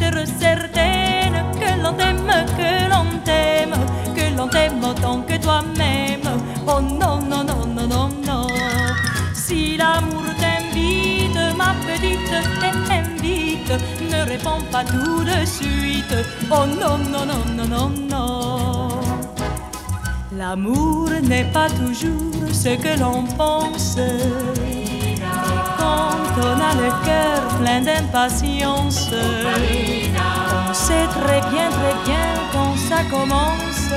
être certaine que l'on t'aime, que l'on t'aime, que l'on t'aime autant que toi-même. Oh non, non, non, non, non, non. Si l'amour t'invite, ma petite, t'invite, ne réponds pas tout de suite. Oh non, non, non, non, non, non. L'amour n'est pas toujours ce que l'on pense. Plein d'impatience, on sait très bien, très bien quand ça commence.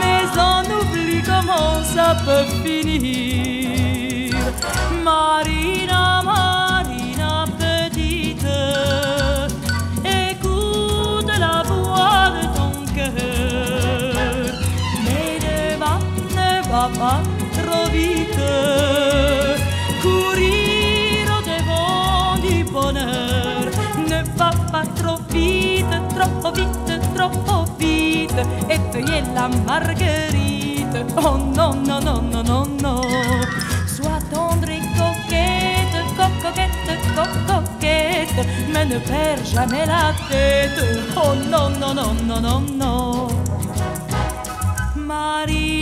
Mais on oublie comment ça peut finir. Marina, Marina petite, écoute la voix de ton cœur. Mais ne va, ne va pas trop vite. Trop vite, trop vite, trop vite. Et feuiller la marguerite. Oh non, non, non, non, non, non. Sois tendre et coquette, co- coquette, co- coquette. Mais ne perds jamais la tête. Oh non, non, non, non, non, non. Marina